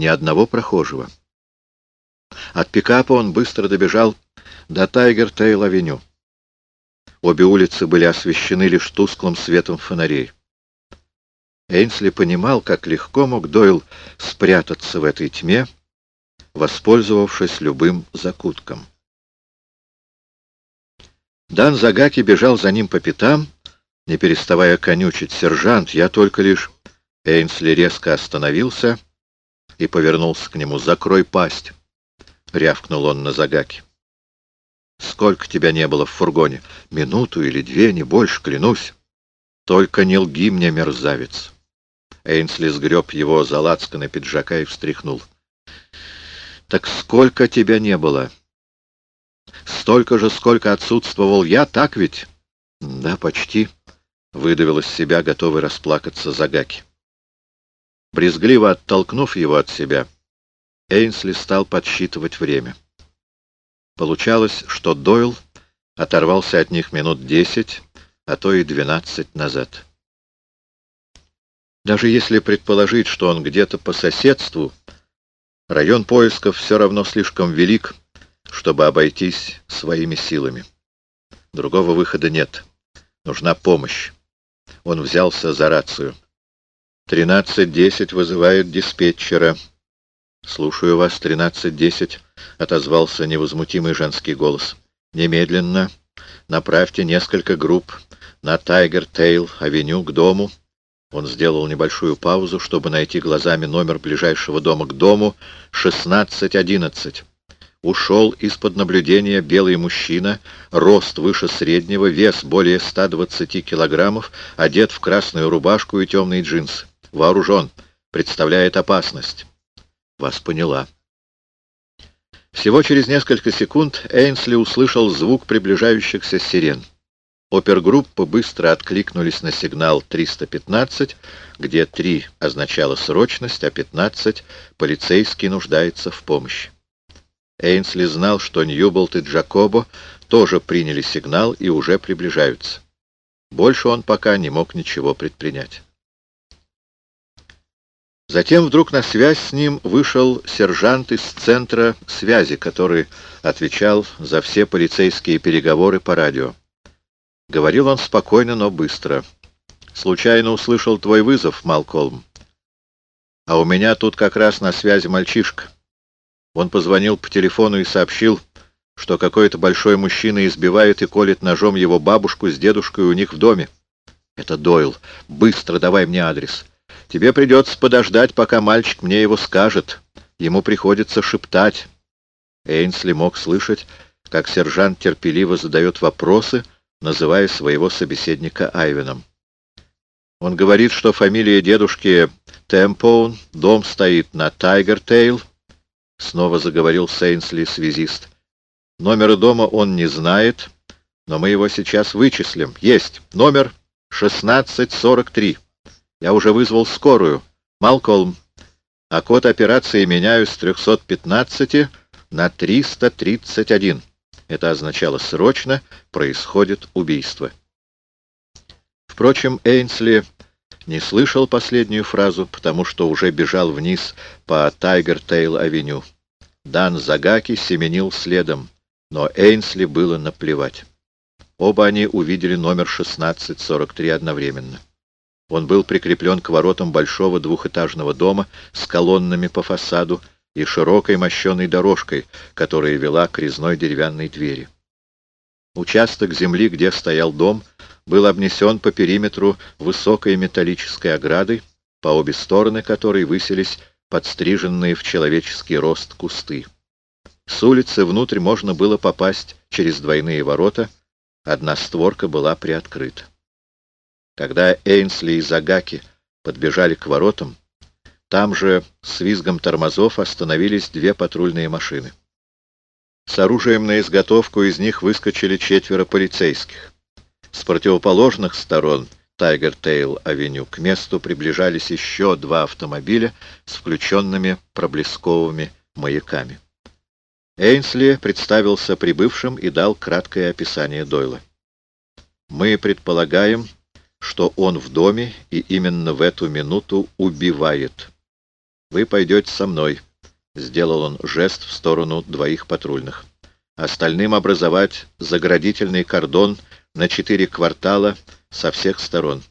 ни одного прохожего. От пикапа он быстро добежал до Тайгер-Тейл-авеню. Обе улицы были освещены лишь тусклым светом фонарей. Эйнсли понимал, как легко мог Дойл спрятаться в этой тьме, воспользовавшись любым закутком. Дан Загаки бежал за ним по пятам, не переставая конючить. «Сержант, я только лишь...» Эйнсли резко остановился и повернулся к нему. «Закрой пасть!» — рявкнул он на Загаки. «Сколько тебя не было в фургоне? Минуту или две, не больше, клянусь. Только не лги мне, мерзавец!» Эйнсли сгреб его за лацканы пиджака и встряхнул. «Так сколько тебя не было?» Столько же, сколько отсутствовал я, так ведь? Да, почти, — выдавил из себя, готовый расплакаться Загаки. Брезгливо оттолкнув его от себя, Эйнсли стал подсчитывать время. Получалось, что Дойл оторвался от них минут десять, а то и двенадцать назад. Даже если предположить, что он где-то по соседству, район поисков все равно слишком велик, чтобы обойтись своими силами. Другого выхода нет. Нужна помощь. Он взялся за рацию. «Тринадцать десять вызывает диспетчера». «Слушаю вас, тринадцать десять», — отозвался невозмутимый женский голос. «Немедленно направьте несколько групп на Тайгер-Тейл-авеню к дому». Он сделал небольшую паузу, чтобы найти глазами номер ближайшего дома к дому, шестнадцать одиннадцать. Ушел из-под наблюдения белый мужчина, рост выше среднего, вес более 120 килограммов, одет в красную рубашку и темные джинсы. Вооружен, представляет опасность. Вас поняла. Всего через несколько секунд Эйнсли услышал звук приближающихся сирен. Опергруппы быстро откликнулись на сигнал 315, где 3 означало срочность, а 15 — полицейский нуждается в помощи. Эйнсли знал, что Ньюболт и Джакобо тоже приняли сигнал и уже приближаются. Больше он пока не мог ничего предпринять. Затем вдруг на связь с ним вышел сержант из центра связи, который отвечал за все полицейские переговоры по радио. Говорил он спокойно, но быстро. «Случайно услышал твой вызов, Малкольм. А у меня тут как раз на связи мальчишка. Он позвонил по телефону и сообщил, что какой-то большой мужчина избивает и колет ножом его бабушку с дедушкой у них в доме. Это Дойл. Быстро давай мне адрес. Тебе придется подождать, пока мальчик мне его скажет. Ему приходится шептать. Эйнсли мог слышать, как сержант терпеливо задает вопросы, называя своего собеседника Айвеном. Он говорит, что фамилия дедушки Темпоун, дом стоит на Тайгертейл, — снова заговорил Сейнсли, связист. «Номера дома он не знает, но мы его сейчас вычислим. Есть. Номер 1643. Я уже вызвал скорую. Малкольм. А код операции меняю с 315 на 331. Это означало «срочно происходит убийство». Впрочем, Эйнсли не слышал последнюю фразу, потому что уже бежал вниз по Тайгер-Тейл-авеню. Дан Загаки семенил следом, но Эйнсли было наплевать. Оба они увидели номер 1643 одновременно. Он был прикреплен к воротам большого двухэтажного дома с колоннами по фасаду и широкой мощеной дорожкой, которая вела к резной деревянной двери. Участок земли, где стоял дом, был обнесен по периметру высокой металлической оградой, по обе стороны которой высились подстриженные в человеческий рост кусты. С улицы внутрь можно было попасть через двойные ворота, одна створка была приоткрыта. Когда Эйнсли и Загаки подбежали к воротам, там же с визгом тормозов остановились две патрульные машины. С оружием на изготовку из них выскочили четверо полицейских. С противоположных сторон Тайгер-Тейл-авеню к месту приближались еще два автомобиля с включенными проблесковыми маяками. Эйнсли представился прибывшим и дал краткое описание Дойла. «Мы предполагаем, что он в доме и именно в эту минуту убивает». Вы пойдете со мной. Сделал он жест в сторону двоих патрульных. Остальным образовать заградительный кордон на четыре квартала со всех сторон.